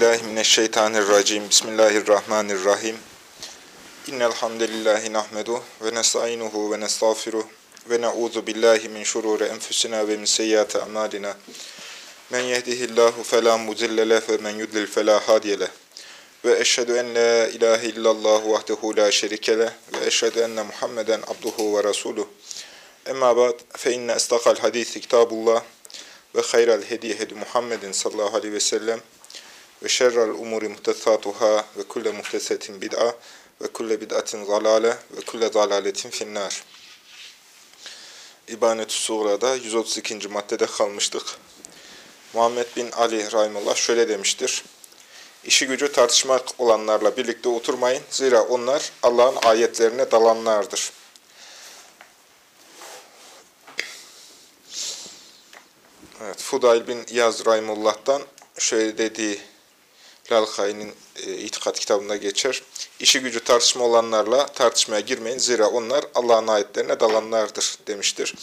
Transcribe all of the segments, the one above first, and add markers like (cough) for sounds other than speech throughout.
billahi. Bismillahirrahmanirrahim. İnnel hamdelellahi nahmedu ve nestainuhu ve nestağfiruh ve na'udzu billahi min şururi enfusina ve min seyyiati amalina. Men yehdihillahu fela mudille leh ve men yudlil fela. Ve eşhedü en la ilahe illallah vahdehu la şerike ve eşhedü enne Muhammeden abduhu ve resuluh. Emma ba'd fe inne istakal hadisi kitabullah ve hayral hediye hedi Muhammedin sallallahu aleyhi ve sellem ve şerrel umuri muhtesatuhâ ve kulle muhtesetin bid'a ve kulle bid'atin zalale ve kulle zalaletin finnâr. Suğra'da 132. maddede kalmıştık. Muhammed bin Ali Rahimullah şöyle demiştir. İşi gücü tartışmak olanlarla birlikte oturmayın. Zira onlar Allah'ın ayetlerine dalanlardır. Evet, Fudayl bin İyaz Rahimullah'tan şöyle dediği Lalkay'ın e, itikat kitabında geçer. İşi gücü tartışma olanlarla tartışmaya girmeyin. Zira onlar Allah'ın ayetlerine dalanlardır demiştir.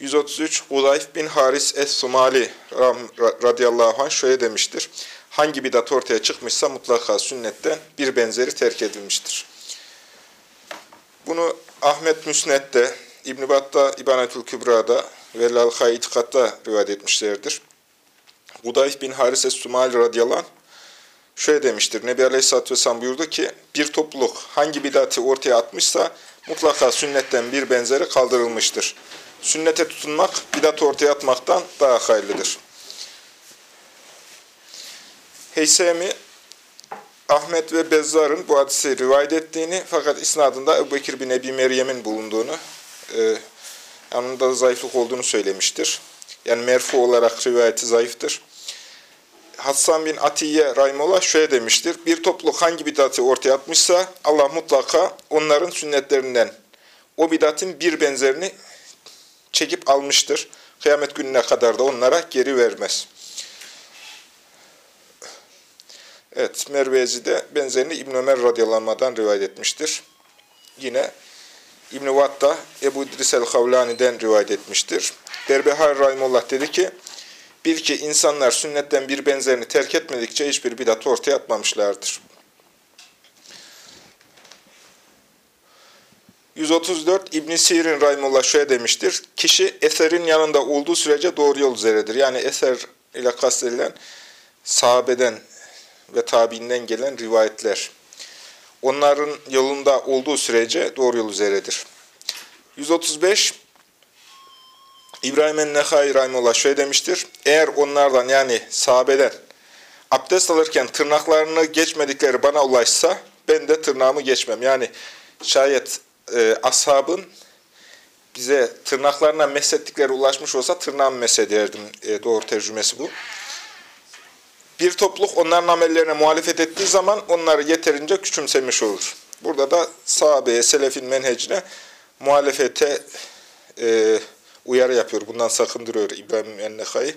133 Udayf bin Haris Es-Sumali radıyallahu anh şöyle demiştir. Hangi bidat ortaya çıkmışsa mutlaka sünnetten bir benzeri terk edilmiştir. Bunu Ahmet Müsnet'te, İbn-i Bat'ta, İbanetül Kübra'da ve Lalkay İtikad'da rivayet etmişlerdir. Udayf bin Haris Es-Sumali radıyallahu anh şöyle demiştir. Nebi Aleyhisselatü Vesselam buyurdu ki, bir topluluk hangi bidati ortaya atmışsa mutlaka sünnetten bir benzeri kaldırılmıştır. Sünnete tutunmak, bidat ortaya atmaktan daha hayırlıdır. Heysemi, Ahmet ve Bezzar'ın bu hadisi rivayet ettiğini fakat isnadında Ebu Bekir bin Ebi Meryem'in bulunduğunu, e, yanında zayıflık olduğunu söylemiştir. Yani merfu olarak rivayeti zayıftır. Hassan bin Atiye Rahimullah şöyle demiştir. Bir topluluk hangi bidatı ortaya atmışsa Allah mutlaka onların sünnetlerinden o bidatın bir benzerini çekip almıştır. Kıyamet gününe kadar da onlara geri vermez. Evet, Mervezi de benzerini İbn Ömer radıyallahu rivayet etmiştir. Yine İbn-i Vatta Ebu İdris el-Havlani'den rivayet etmiştir. Derbehar Rahimullah dedi ki, Bil ki insanlar sünnetten bir benzerini terk etmedikçe hiçbir bidat ortaya atmamışlardır. 134 İbn Sirin Rahimullah şöyle demiştir. Kişi eserin yanında olduğu sürece doğru yol üzeredir. Yani eser ile kastedilen sahabeden ve tabiinden gelen rivayetler. Onların yolunda olduğu sürece doğru yol üzeredir. 135 İbrahim en-Nehai Rahimullah şöyle demiştir. Eğer onlardan yani sahabeden abdest alırken tırnaklarını geçmedikleri bana ulaşsa ben de tırnağımı geçmem. Yani şayet e, ashabın bize tırnaklarına meshettikleri ulaşmış olsa tırnağımı meshederdim. E, doğru tercümesi bu. Bir topluluk onların amellerine muhalefet ettiği zaman onları yeterince küçümsemiş olur. Burada da sahabeye, selefin menhecine muhalefete e, uyarı yapıyor. Bundan sakındırıyor İbrahim el-Nekhai.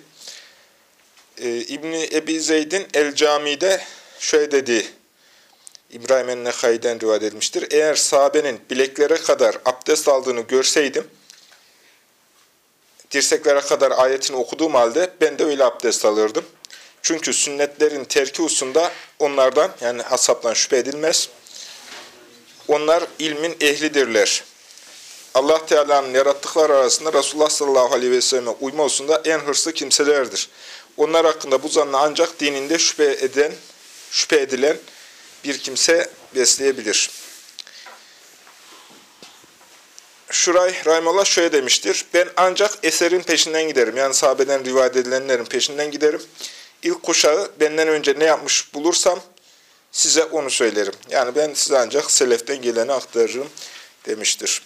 Ee, İbni Ebi Zeyd'in El-Cami'de şöyle dedi. İbrahim el-Nekhai'den rivayet edilmiştir. Eğer sahabenin bileklere kadar abdest aldığını görseydim, dirseklere kadar ayetini okuduğum halde ben de öyle abdest alırdım. Çünkü sünnetlerin terki hususunda onlardan yani asaptan şüphe edilmez. Onlar ilmin ehlidirler. Allah Teala'nın yarattıkları arasında Resulullah sallallahu aleyhi ve selleme uyma hususunda en hırslı kimselerdir. Onlar hakkında bu zanna ancak dininde şüphe eden, şüphe edilen bir kimse besleyebilir. Şuray Rahimullah şöyle demiştir. Ben ancak eserin peşinden giderim. Yani sahabeden rivayet edilenlerin peşinden giderim. İlk kuşağı benden önce ne yapmış bulursam size onu söylerim. Yani ben size ancak seleften geleni aktarırım demiştir.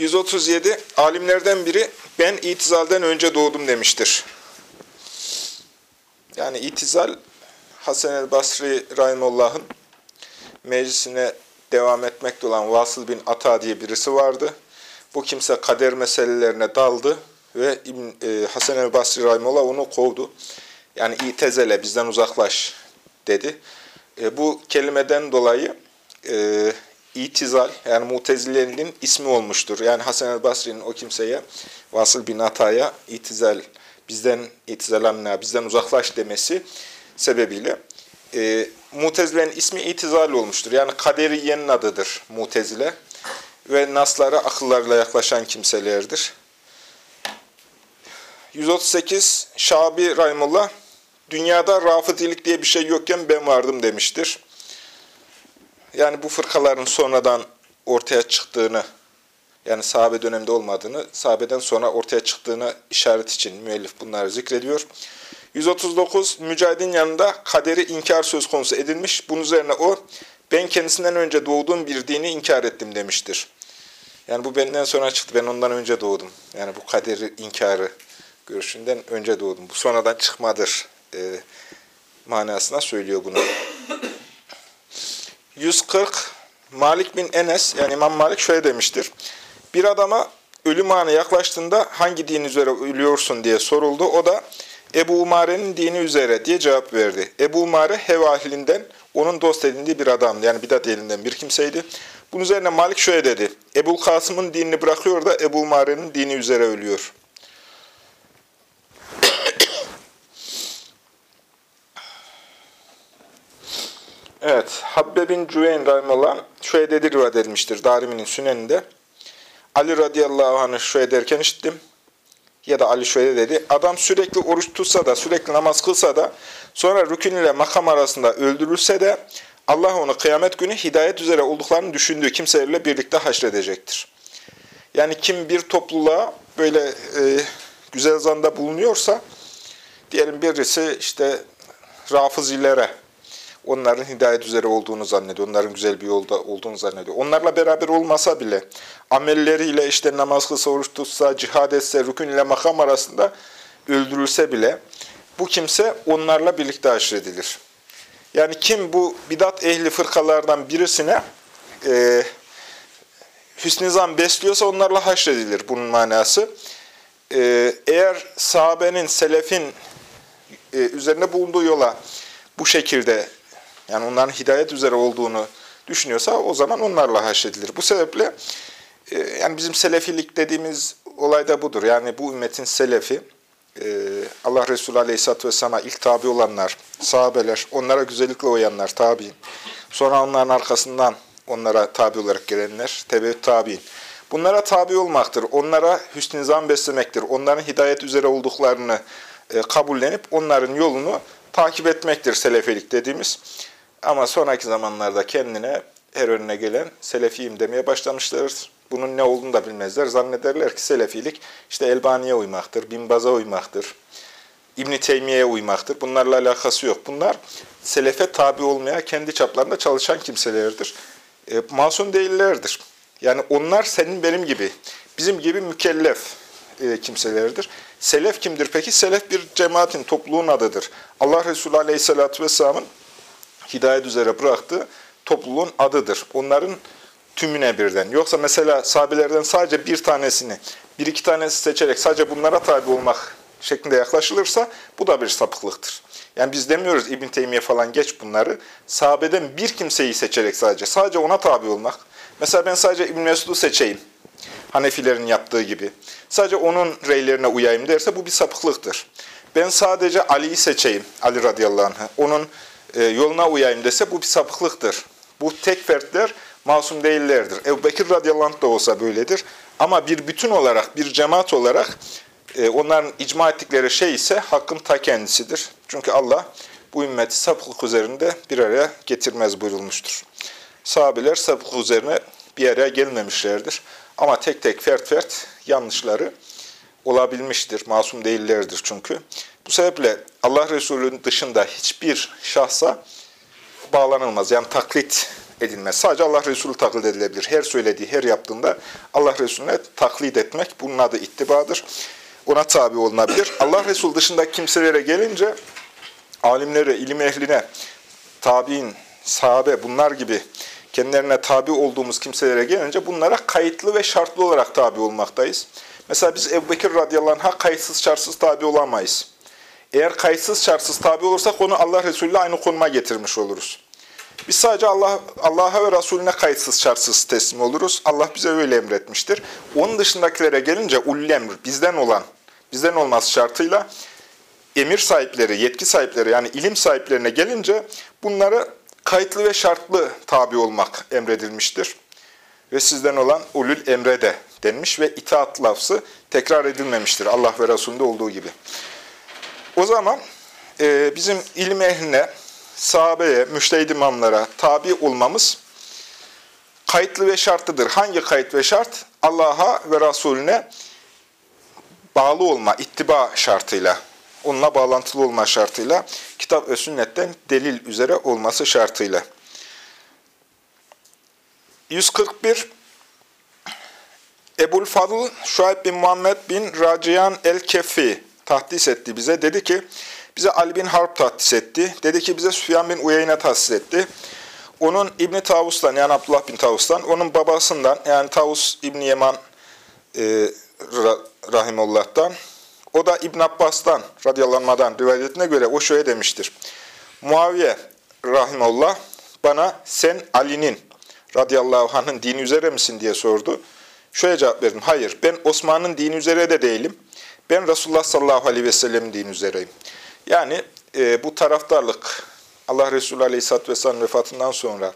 137. Alimlerden biri ben itizalden önce doğdum demiştir. Yani itizal Hasan el Basri Rahimullah'ın meclisine devam etmekte olan Vasıl bin Ata diye birisi vardı. Bu kimse kader meselelerine daldı ve e, Hasan el Basri Rahimullah onu kovdu. Yani itezele bizden uzaklaş dedi. E, bu kelimeden dolayı e, itizal yani mutezilenin ismi olmuştur. Yani Hasan el Basri'nin o kimseye Vasıl bin Ata'ya itizal bizden itizalanna, bizden uzaklaş demesi sebebiyle e, Mutezile'nin ismi itizal olmuştur. Yani kaderiyenin adıdır Mutezile ve naslara akıllarla yaklaşan kimselerdir. 138 Şabi Rahimullah dünyada rafıdilik diye bir şey yokken ben vardım demiştir. Yani bu fırkaların sonradan ortaya çıktığını, yani sahabe döneminde olmadığını, sahabeden sonra ortaya çıktığını işaret için müellif bunları zikrediyor. 139 Mücahidin yanında kaderi inkar söz konusu edilmiş. Bunun üzerine o, ben kendisinden önce doğduğum bir dini inkar ettim demiştir. Yani bu benden sonra çıktı, ben ondan önce doğdum. Yani bu kaderi inkarı görüşünden önce doğdum. Bu sonradan çıkmadır e, manasına söylüyor bunu. 140 Malik bin Enes yani İmam Malik şöyle demiştir. Bir adama ölüm anı yaklaştığında hangi din üzere ölüyorsun diye soruldu. O da Ebu Umare'nin dini üzere diye cevap verdi. Ebu Umare hev ahlinden onun dost edindiği bir adam yani bidat elinden bir kimseydi. Bunun üzerine Malik şöyle dedi. Ebu Kasım'ın dinini bırakıyor da Ebu Umare'nin dini üzere ölüyor. Evet, Habbe bin Cüveyn Rahimullah şöyle dedi rivayet edilmiştir Darimi'nin süneninde. Ali radıyallahu anh'ı şöyle derken işittim. Ya da Ali şöyle dedi. Adam sürekli oruç tutsa da, sürekli namaz kılsa da, sonra rükün ile makam arasında öldürülse de, Allah onu kıyamet günü hidayet üzere olduklarını düşündüğü kimselerle birlikte haşredecektir. Yani kim bir topluluğa böyle e, güzel zanda bulunuyorsa, diyelim birisi işte rafızilere, onların hidayet üzere olduğunu zannediyor. Onların güzel bir yolda olduğunu zannediyor. Onlarla beraber olmasa bile amelleriyle işte namaz kılsa, oruç tutsa, cihad etse, rükün ile makam arasında öldürülse bile bu kimse onlarla birlikte haşredilir. Yani kim bu bidat ehli fırkalardan birisine e, hüsnü zan besliyorsa onlarla haşredilir bunun manası. E, eğer sahabenin, selefin e, üzerine bulunduğu yola bu şekilde yani onların hidayet üzere olduğunu düşünüyorsa o zaman onlarla haşredilir. Bu sebeple e, yani bizim selefilik dediğimiz olay da budur. Yani bu ümmetin selefi e, Allah Resulü Aleyhisselatü Vesselam'a ilk tabi olanlar, sahabeler, onlara güzellikle uyanlar, tabi'in. Sonra onların arkasından onlara tabi olarak gelenler, tebeüt tabi'in. Bunlara tabi olmaktır. Onlara hüsnü zan beslemektir. Onların hidayet üzere olduklarını e, kabullenip onların yolunu takip etmektir selefilik dediğimiz. Ama sonraki zamanlarda kendine her önüne gelen selefiyim demeye başlamışlardır. Bunun ne olduğunu da bilmezler. Zannederler ki selefilik işte Elbani'ye uymaktır, Binbaz'a uymaktır, İbn-i Teymiye'ye uymaktır. Bunlarla alakası yok. Bunlar selefe tabi olmaya kendi çaplarında çalışan kimselerdir. E, masum değillerdir. Yani onlar senin benim gibi, bizim gibi mükellef e, kimselerdir. Selef kimdir peki? Selef bir cemaatin, topluluğun adıdır. Allah Resulü Aleyhisselatü Vesselam'ın hidayet üzere bıraktığı topluluğun adıdır. Onların tümüne birden. Yoksa mesela sahabelerden sadece bir tanesini, bir iki tanesi seçerek sadece bunlara tabi olmak şeklinde yaklaşılırsa bu da bir sapıklıktır. Yani biz demiyoruz İbn Teymiye falan geç bunları. Sahabeden bir kimseyi seçerek sadece, sadece ona tabi olmak. Mesela ben sadece İbn Mesud'u seçeyim. Hanefilerin yaptığı gibi. Sadece onun reylerine uyayım derse bu bir sapıklıktır. Ben sadece Ali'yi seçeyim, Ali radıyallahu anh. Onun yoluna uyayım dese bu bir sapıklıktır. Bu tek fertler masum değillerdir. Ebu Bekir radıyallahu da olsa böyledir. Ama bir bütün olarak, bir cemaat olarak e, onların icma ettikleri şey ise hakkın ta kendisidir. Çünkü Allah bu ümmeti sapıklık üzerinde bir araya getirmez buyurulmuştur. Sahabeler sapıklık üzerine bir araya gelmemişlerdir. Ama tek tek fert fert yanlışları olabilmiştir. Masum değillerdir çünkü. Bu sebeple Allah Resulü'nün dışında hiçbir şahsa bağlanılmaz. Yani taklit edilmez. Sadece Allah Resulü taklit edilebilir. Her söylediği, her yaptığında Allah Resulüne taklit etmek bunun adı ittibadır. Ona tabi olunabilir. Allah Resulü dışında kimselere gelince alimlere, ilim ehline, tabi'in, sahabe bunlar gibi kendilerine tabi olduğumuz kimselere gelince bunlara kayıtlı ve şartlı olarak tabi olmaktayız. Mesela biz Ebu Bekir radıyallahu anh'a kayıtsız şartsız tabi olamayız. Eğer kayıtsız şartsız tabi olursak onu Allah Resulü ile aynı konuma getirmiş oluruz. Biz sadece Allah Allah'a ve Resulüne kayıtsız şartsız teslim oluruz. Allah bize öyle emretmiştir. Onun dışındakilere gelince ullemr, bizden olan, bizden olması şartıyla emir sahipleri, yetki sahipleri yani ilim sahiplerine gelince bunlara kayıtlı ve şartlı tabi olmak emredilmiştir. Ve sizden olan ulul emre de denmiş ve itaat lafzı tekrar edilmemiştir Allah ve Resulünde olduğu gibi. O zaman e, bizim ilim ehline, sahabeye, müştehid imamlara tabi olmamız kayıtlı ve şartlıdır. Hangi kayıt ve şart? Allah'a ve Resulüne bağlı olma, ittiba şartıyla, onunla bağlantılı olma şartıyla, kitap ve sünnetten delil üzere olması şartıyla. 141 Ebul Fadıl Şuayb bin Muhammed bin Raciyan el-Kefi tahdis etti bize. Dedi ki, bize Ali bin Harp tahdis etti. Dedi ki, bize Süfyan bin Uyeyne tahdis etti. Onun İbni Tavus'tan yani Abdullah bin Tavus'tan, onun babasından yani Tavus İbni Yeman e, Rahimullah'tan, o da İbn Abbas'tan radyalanmadan rivayetine göre o şöyle demiştir. Muaviye Rahimullah bana sen Ali'nin radıyallahu anh'ın dini üzere misin diye sordu. Şöyle cevap verdim. Hayır ben Osman'ın dini üzere de değilim. Ben Resulullah sallallahu aleyhi ve sellem'in dini üzereyim. Yani e, bu taraftarlık Allah Resulü aleyhisselatü vesselam vefatından sonra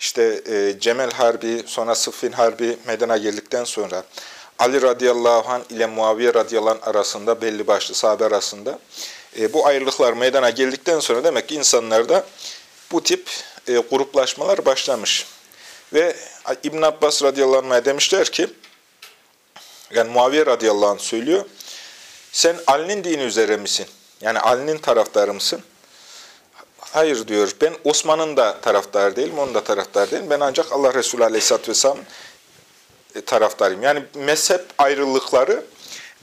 işte e, Cemel Harbi, sonra Sıffin Harbi meydana geldikten sonra Ali radıyallahu anh ile Muaviye radıyallahu anh arasında belli başlı sahabe arasında e, bu ayrılıklar meydana geldikten sonra demek ki insanlarda bu tip e, gruplaşmalar başlamış. Ve İbn Abbas radıyallahu anh'a demişler ki, yani Muaviye radıyallahu anh söylüyor, sen Ali'nin dini üzere misin? Yani Ali'nin taraftarı mısın? Hayır diyor, ben Osman'ın da taraftarı değilim, onun da taraftarı değilim. Ben ancak Allah Resulü aleyhisselatü vesselam e, taraftarıyım. Yani mezhep ayrılıkları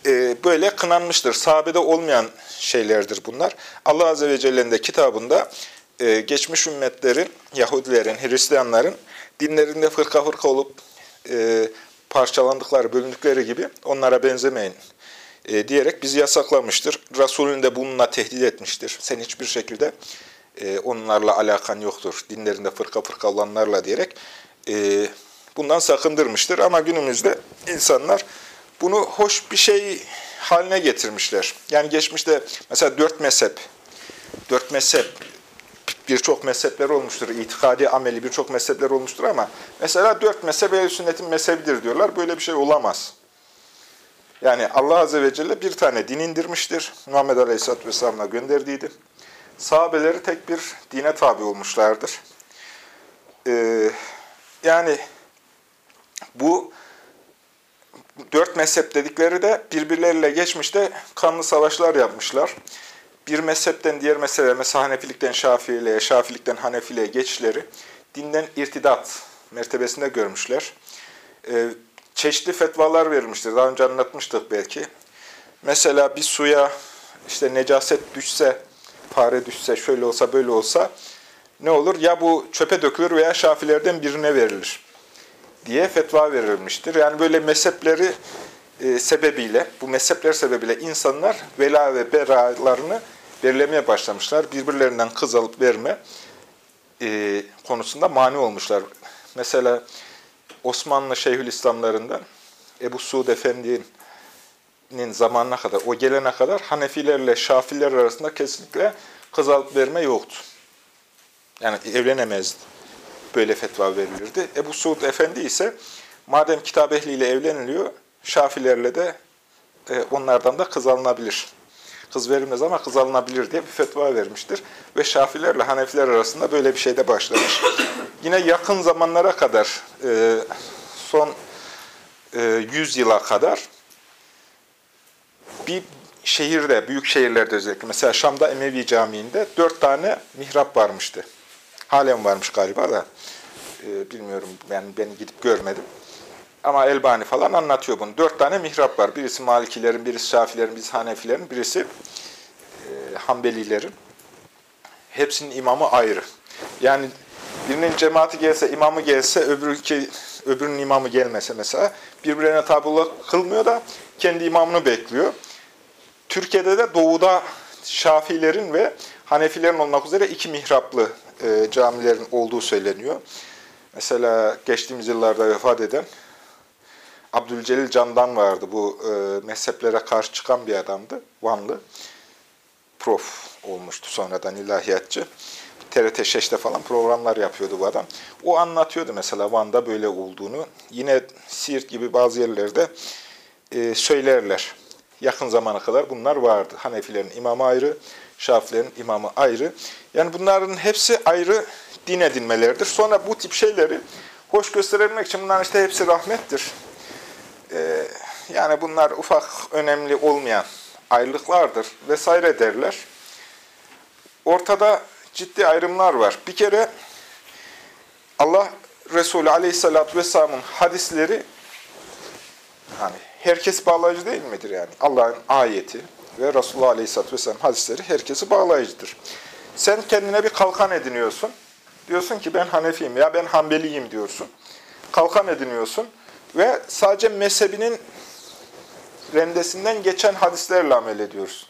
e, böyle kınanmıştır. Sahabede olmayan şeylerdir bunlar. Allah Azze ve Celle'nin de kitabında e, geçmiş ümmetlerin, Yahudilerin, Hristiyanların dinlerinde fırka fırka olup parçalandıkları, bölündükleri gibi onlara benzemeyin diyerek bizi yasaklamıştır. Resulün de bununla tehdit etmiştir. Sen hiçbir şekilde onlarla alakan yoktur. Dinlerinde fırka fırka olanlarla diyerek bundan sakındırmıştır. Ama günümüzde insanlar bunu hoş bir şey haline getirmişler. Yani geçmişte mesela dört mezhep, dört mezhep, birçok mezhepler olmuştur. İtikadi, ameli birçok mezhepler olmuştur ama mesela dört mezhep ehl sünnetin mezhebidir diyorlar. Böyle bir şey olamaz. Yani Allah Azze ve Celle bir tane din indirmiştir. Muhammed Aleyhisselatü Vesselam'la gönderdiğiydi. Sahabeleri tek bir dine tabi olmuşlardır. Ee, yani bu dört mezhep dedikleri de birbirleriyle geçmişte kanlı savaşlar yapmışlar. Bir mezhepten diğer mezhebe, mesela Hanefilikten Şafiiliğe, Şafilikten Hanefiliğe geçişleri dinden irtidat mertebesinde görmüşler. Ee, çeşitli fetvalar verilmiştir. Daha önce anlatmıştık belki. Mesela bir suya işte necaset düşse, fare düşse, şöyle olsa böyle olsa ne olur? Ya bu çöpe dökülür veya şafilerden birine verilir diye fetva verilmiştir. Yani böyle mezhepleri e, sebebiyle, bu mezhepler sebebiyle insanlar vela ve beralarını belirlemeye başlamışlar. Birbirlerinden kız alıp verme e, konusunda mani olmuşlar. Mesela Osmanlı Şeyhülislamlarından Ebu Suud Efendi'nin zamanına kadar, o gelene kadar Hanefilerle Şafiler arasında kesinlikle kız alıp verme yoktu. Yani evlenemezdi böyle fetva verilirdi. Ebu Suud Efendi ise madem kitap ehliyle evleniliyor, Şafilerle de e, onlardan da kız alınabilir. Kız verilmez ama kız alınabilir diye bir fetva vermiştir. Ve Şafilerle Hanefiler arasında böyle bir şey de başlamış. (clears throat) Yine yakın zamanlara kadar, e, son e, 100 yıla kadar bir şehirde, büyük şehirlerde özellikle, mesela Şam'da Emevi Camii'nde dört tane mihrap varmıştı. Halen varmış galiba da. E, bilmiyorum, ben beni gidip görmedim. Ama Elbani falan anlatıyor bunu. Dört tane mihrap var. Birisi Malikilerin, birisi Şafilerin, birisi Hanefilerin, birisi e, Hanbelilerin. Hepsinin imamı ayrı. Yani birinin cemaati gelse, imamı gelse, öbürünki, öbürünün imamı gelmese mesela birbirine tabula kılmıyor da kendi imamını bekliyor. Türkiye'de de doğuda Şafilerin ve Hanefilerin olmak üzere iki mihraplı e, camilerin olduğu söyleniyor. Mesela geçtiğimiz yıllarda vefat eden Abdülcelil Candan vardı. Bu e, mezheplere karşı çıkan bir adamdı. Vanlı. Prof olmuştu sonradan ilahiyatçı. TRT 6'te falan programlar yapıyordu bu adam. O anlatıyordu mesela Van'da böyle olduğunu. Yine Siirt gibi bazı yerlerde e, söylerler. Yakın zamana kadar bunlar vardı. Hanefilerin imamı ayrı, Şafilerin imamı ayrı. Yani bunların hepsi ayrı din edinmeleridir. Sonra bu tip şeyleri hoş gösterebilmek için bunların işte hepsi rahmettir. Ee, yani bunlar ufak, önemli olmayan ayrılıklardır vesaire derler. Ortada ciddi ayrımlar var. Bir kere Allah Resulü Aleyhisselatü Vesselam'ın hadisleri hani herkes bağlayıcı değil midir yani? Allah'ın ayeti ve Resulullah Aleyhisselatü Vesselam hadisleri herkesi bağlayıcıdır. Sen kendine bir kalkan ediniyorsun. Diyorsun ki ben Hanefiyim ya ben Hanbeliyim diyorsun. Kalkan ediniyorsun ve sadece mezhebinin rendesinden geçen hadislerle amel ediyoruz.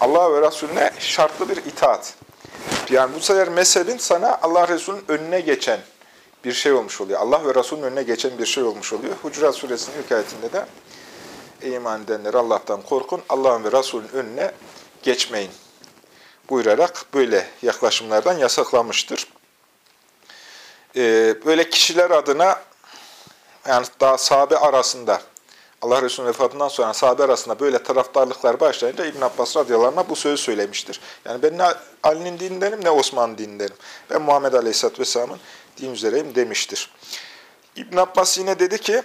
Allah ve Resulüne şartlı bir itaat. Yani bu sefer mezhebin sana Allah Resulü'nün önüne geçen bir şey olmuş oluyor. Allah ve Resulünün önüne geçen bir şey olmuş oluyor. Hucurat Suresinin ilk de Ey iman edenler Allah'tan korkun, Allah'ın ve Resulünün önüne geçmeyin buyurarak böyle yaklaşımlardan yasaklamıştır. Ee, böyle kişiler adına yani daha sahabe arasında Allah Resulü'nün vefatından sonra sahabe arasında böyle taraftarlıklar başlayınca İbn Abbas radıyallahu anh bu sözü söylemiştir. Yani ben ne Ali'nin dinindenim ne Osman'ın dinindenim. Ben Muhammed Aleyhisselatü Vesselam'ın din üzereyim demiştir. İbn Abbas yine dedi ki,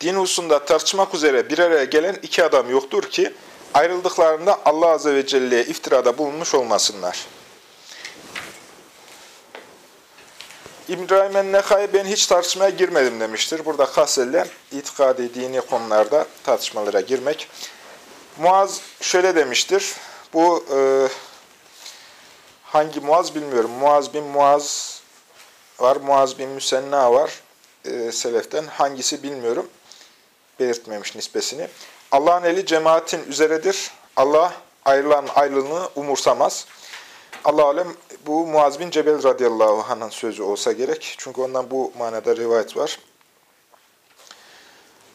din hususunda tartışmak üzere bir araya gelen iki adam yoktur ki, ayrıldıklarında Allah Azze ve Celle'ye iftirada bulunmuş olmasınlar. İbrahim el-Nekai ben hiç tartışmaya girmedim demiştir. Burada kastedilen itikadi, dini konularda tartışmalara girmek. Muaz şöyle demiştir. Bu e, hangi Muaz bilmiyorum. Muaz bin Muaz var, Muaz bin Müsenna var. E, Seleften hangisi bilmiyorum. Belirtmemiş nispesini. Allah'ın eli cemaatin üzeredir. Allah ayrılan ayrılığını umursamaz. Allah alem bu Muaz bin Cebel radıyallahu anh'ın sözü olsa gerek. Çünkü ondan bu manada rivayet var.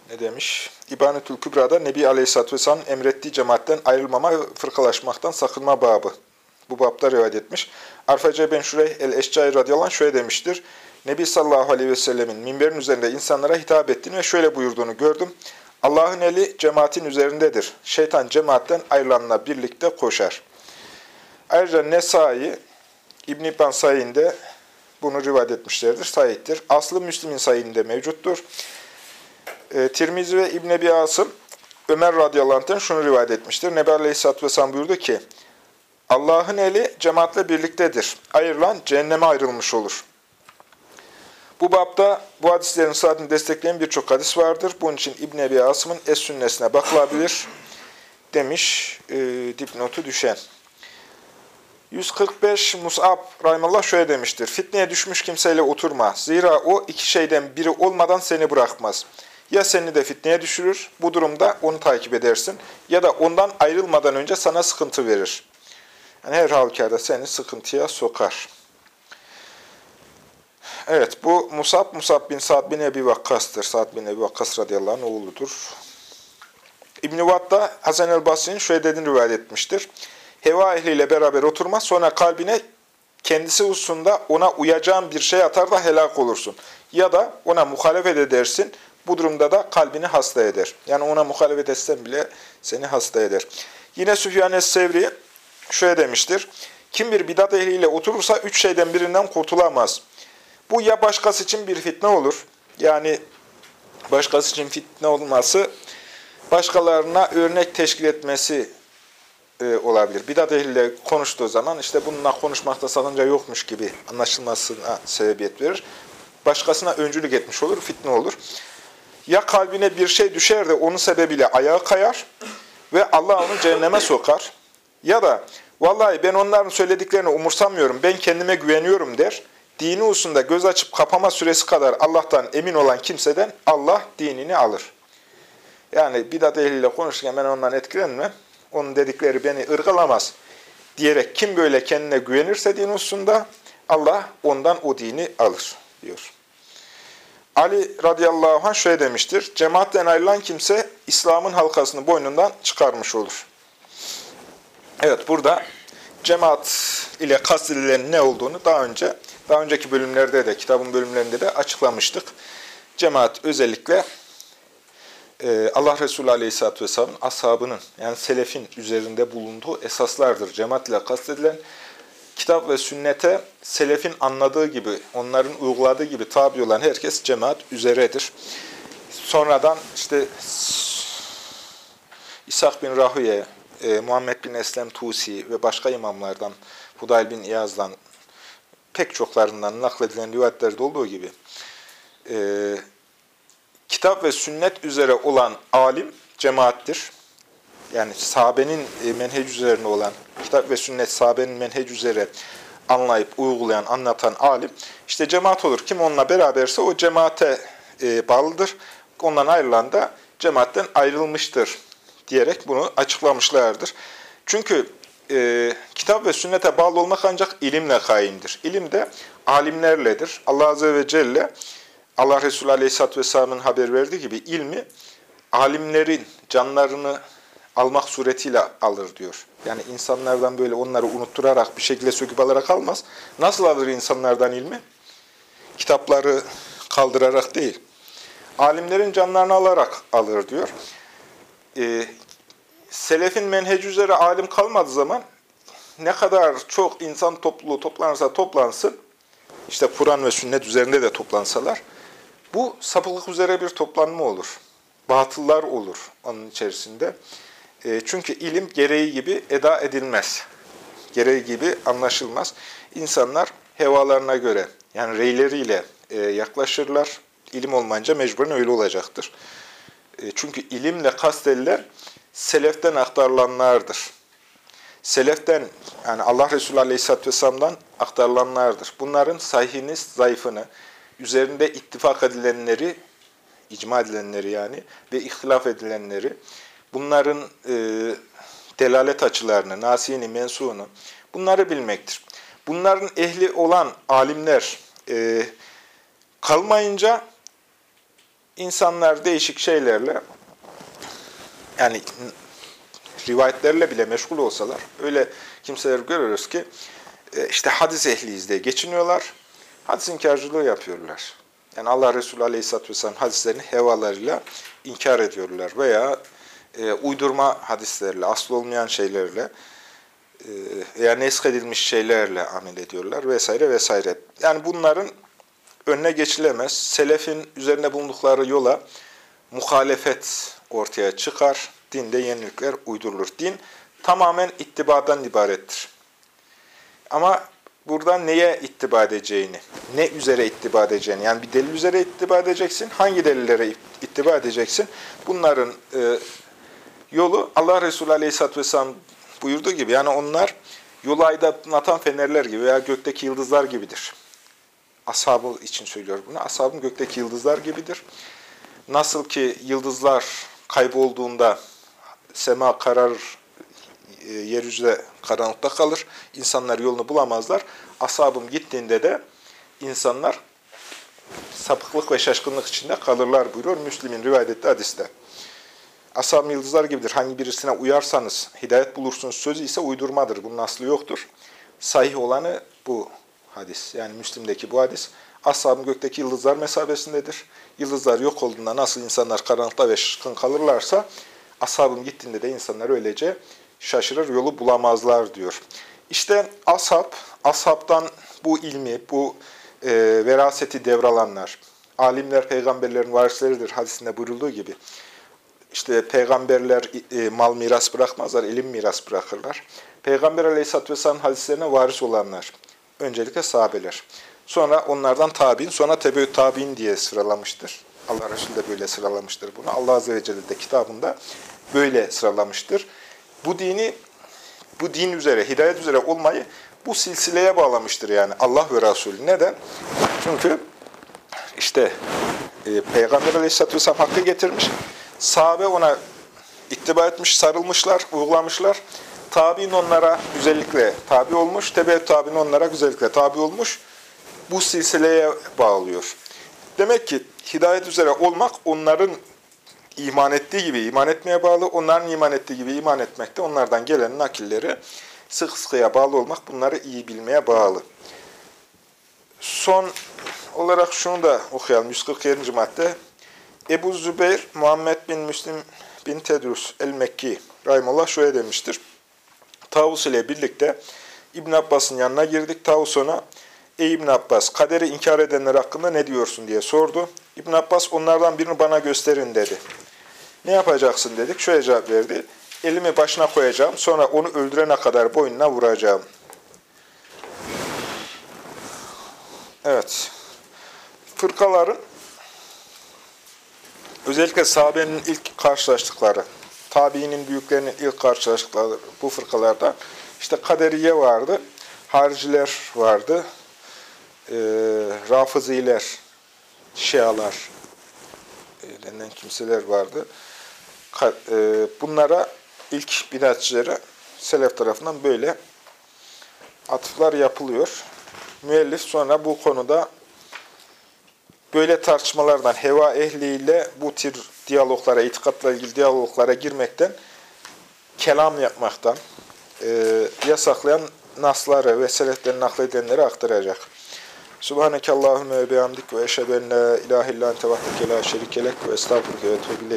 Ne demiş? İbanetül Kübra'da Nebi Aleyhisselatü Vesselam'ın emrettiği cemaatten ayrılmama ve fırkalaşmaktan sakınma babı. Bu babda rivayet etmiş. Arface ben Şureyh el-Eşcai radıyallahu anh şöyle demiştir. Nebi sallallahu aleyhi ve sellemin minberin üzerinde insanlara hitap ettiğini ve şöyle buyurduğunu gördüm. Allah'ın eli cemaatin üzerindedir. Şeytan cemaatten ayrılanla birlikte koşar. Ayrıca Nesai, İbn-i İbban sayinde bunu rivayet etmişlerdir. Sayittir. Aslı Müslim'in sayinde mevcuttur. E, Tirmizi ve İbn Ebi Asım Ömer radıyallahu anh'tan şunu rivayet etmiştir. Nebi Aleyhisselatü Vesselam buyurdu ki, Allah'ın eli cemaatle birliktedir. Ayrılan cehenneme ayrılmış olur. Bu bapta bu hadislerin saatini destekleyen birçok hadis vardır. Bunun için İbn Ebi Asım'ın Es-Sünnesine bakılabilir demiş e, dipnotu düşen. 145 Mus'ab Rahimallah şöyle demiştir. Fitneye düşmüş kimseyle oturma. Zira o iki şeyden biri olmadan seni bırakmaz. Ya seni de fitneye düşürür, bu durumda onu takip edersin. Ya da ondan ayrılmadan önce sana sıkıntı verir. Yani her halükarda seni sıkıntıya sokar. Evet, bu Musab, Musab bin Sa'd bin Ebi Vakkas'tır. Sa'd bin Ebi Vakkas radıyallahu anh oğludur. İbn-i Vat'ta Hasan el-Basri'nin şöyle dediğini rivayet etmiştir heva ehliyle beraber oturmaz. Sonra kalbine kendisi hususunda ona uyacağın bir şey atar da helak olursun. Ya da ona muhalefet edersin. Bu durumda da kalbini hasta eder. Yani ona muhalefet etsen bile seni hasta eder. Yine Süfyan Es-Sevri şöyle demiştir. Kim bir bidat ehliyle oturursa üç şeyden birinden kurtulamaz. Bu ya başkası için bir fitne olur. Yani başkası için fitne olması, başkalarına örnek teşkil etmesi e, olabilir. Bidat ehliyle konuştuğu zaman işte bununla konuşmakta sakınca yokmuş gibi anlaşılmasına sebebiyet verir. Başkasına öncülük etmiş olur, fitne olur. Ya kalbine bir şey düşer de onun sebebiyle ayağı kayar ve Allah onu cehenneme sokar. Ya da vallahi ben onların söylediklerini umursamıyorum, ben kendime güveniyorum der. Dini hususunda göz açıp kapama süresi kadar Allah'tan emin olan kimseden Allah dinini alır. Yani bidat ehliyle konuşurken ben ondan etkilenmem onun dedikleri beni ırgalamaz diyerek kim böyle kendine güvenirse din hususunda Allah ondan o dini alır. diyor. Ali radıyallahu anh şöyle demiştir. Cemaatten ayrılan kimse İslam'ın halkasını boynundan çıkarmış olur. Evet burada cemaat ile kastedilenin ne olduğunu daha önce, daha önceki bölümlerde de, kitabın bölümlerinde de açıklamıştık. Cemaat özellikle Allah Resulü Aleyhisselatü Vesselam'ın ashabının yani selefin üzerinde bulunduğu esaslardır. Cemaat ile kastedilen kitap ve sünnete selefin anladığı gibi, onların uyguladığı gibi tabi olan herkes cemaat üzeredir. Sonradan işte İshak bin Rahüye, e, Muhammed bin Eslem Tusi ve başka imamlardan, Hudayl bin İyaz'dan pek çoklarından nakledilen rivayetlerde olduğu gibi e, kitap ve sünnet üzere olan alim cemaattir. Yani sahabenin e, menhec üzerine olan, kitap ve sünnet sahabenin menhec üzere anlayıp, uygulayan, anlatan alim, işte cemaat olur. Kim onunla beraberse o cemaate e, bağlıdır. Ondan ayrılan da cemaatten ayrılmıştır diyerek bunu açıklamışlardır. Çünkü e, kitap ve sünnete bağlı olmak ancak ilimle kaimdir. İlim de alimlerledir. Allah Azze ve Celle Allah Resulü Aleyhisselatü Vesselam'ın haber verdiği gibi ilmi alimlerin canlarını almak suretiyle alır diyor. Yani insanlardan böyle onları unutturarak bir şekilde söküp alarak almaz. Nasıl alır insanlardan ilmi? Kitapları kaldırarak değil. Alimlerin canlarını alarak alır diyor. Ee, selefin menheci üzere alim kalmadığı zaman ne kadar çok insan topluluğu toplanırsa toplansın, işte Kur'an ve sünnet üzerinde de toplansalar, bu sapıklık üzere bir toplanma olur. Batıllar olur onun içerisinde. E, çünkü ilim gereği gibi eda edilmez. Gereği gibi anlaşılmaz. İnsanlar hevalarına göre, yani reyleriyle e, yaklaşırlar. İlim olmayınca mecburen öyle olacaktır. E, çünkü ilimle kastedilen seleften aktarılanlardır. Seleften, yani Allah Resulü Aleyhisselatü Vesselam'dan aktarılanlardır. Bunların sahihini, zayıfını, üzerinde ittifak edilenleri, icma edilenleri yani ve ihtilaf edilenleri, bunların e, delalet açılarını, nasiyini, mensuğunu, bunları bilmektir. Bunların ehli olan alimler e, kalmayınca insanlar değişik şeylerle, yani rivayetlerle bile meşgul olsalar, öyle kimseler görürüz ki, e, işte hadis ehliyiz diye geçiniyorlar, hadis inkarcılığı yapıyorlar. Yani Allah Resulü Aleyhisselatü Vesselam hadislerini hevalarıyla inkar ediyorlar veya e, uydurma hadislerle, asıl olmayan şeylerle e, veya nesk edilmiş şeylerle amel ediyorlar vesaire vesaire. Yani bunların önüne geçilemez. Selefin üzerine bulundukları yola muhalefet ortaya çıkar. Dinde yenilikler uydurulur. Din tamamen ittibadan ibarettir. Ama buradan neye ittiba edeceğini, ne üzere ittiba edeceğini, yani bir delil üzere ittiba edeceksin, hangi delillere ittiba edeceksin, bunların e, yolu Allah Resulü Aleyhisselatü Vesselam buyurduğu gibi, yani onlar yolu aydınlatan fenerler gibi veya gökteki yıldızlar gibidir. Ashabı için söylüyor bunu. Ashabın gökteki yıldızlar gibidir. Nasıl ki yıldızlar kaybolduğunda sema kararır, e, yeryüzü karanlıkta kalır. İnsanlar yolunu bulamazlar. Asabım gittiğinde de insanlar sapıklık ve şaşkınlık içinde kalırlar buyuruyor Müslim'in rivayet ettiği hadiste. Ashab yıldızlar gibidir. Hangi birisine uyarsanız hidayet bulursunuz sözü ise uydurmadır. Bunun aslı yoktur. Sahih olanı bu hadis. Yani Müslim'deki bu hadis. Ashabın gökteki yıldızlar mesabesindedir. Yıldızlar yok olduğunda nasıl insanlar karanlıkta ve şaşkın kalırlarsa ashabım gittiğinde de insanlar öylece şaşırır, yolu bulamazlar diyor. İşte ashab, ashabtan bu ilmi, bu e, veraseti devralanlar, alimler peygamberlerin varisleridir hadisinde buyurulduğu gibi. İşte peygamberler e, mal miras bırakmazlar, ilim miras bırakırlar. Peygamber aleyhisselatü vesselam hadislerine varis olanlar, öncelikle sahabeler. Sonra onlardan tabi'in, sonra tebeü tabi'in diye sıralamıştır. Allah Resulü de böyle sıralamıştır bunu. Allah Azze ve Celle de kitabında böyle sıralamıştır bu dini, bu din üzere, hidayet üzere olmayı bu silsileye bağlamıştır yani Allah ve Resulü. Neden? Çünkü işte e, Peygamber Aleyhisselatü Vesselam hakkı getirmiş. Sahabe ona ittiba etmiş, sarılmışlar, uygulamışlar. Tabi'in onlara güzellikle tabi olmuş, tebe tabi'in onlara güzellikle tabi olmuş. bu silsileye bağlıyor. Demek ki hidayet üzere olmak onların iman ettiği gibi iman etmeye bağlı, onların iman ettiği gibi iman etmekte onlardan gelen nakilleri sık sıkıya bağlı olmak bunları iyi bilmeye bağlı. Son olarak şunu da okuyalım. 147. madde. Ebu Zübeyir, Muhammed bin Müslim bin Tedrus el-Mekki Rahimullah şöyle demiştir. Tavus ile birlikte İbn Abbas'ın yanına girdik. Tavus ona, ey İbn Abbas, kaderi inkar edenler hakkında ne diyorsun diye sordu. İbn Abbas, onlardan birini bana gösterin dedi. Ne yapacaksın dedik. Şöyle cevap verdi. Elimi başına koyacağım, sonra onu öldürene kadar boynuna vuracağım. Evet. Fırkaların özellikle sahabenin ilk karşılaştıkları, tabiinin büyüklerinin ilk karşılaştıkları bu fırkalarda işte kaderiye vardı, hariciler vardı, e, rafıziler, şialar e, denilen kimseler vardı. E, bunlara ilk bidatçilere selef tarafından böyle atıflar yapılıyor. Müellif sonra bu konuda böyle tartışmalardan, heva ehliyle bu tür diyaloglara, itikatla ilgili diyaloglara girmekten, kelam yapmaktan, e, yasaklayan nasları ve seleften nakledenleri aktaracak. Subhaneke Allahümme ve bihamdik ve eşhedü ilahe illan tevahdeke la şerikelek ve estağfurke ve tövbe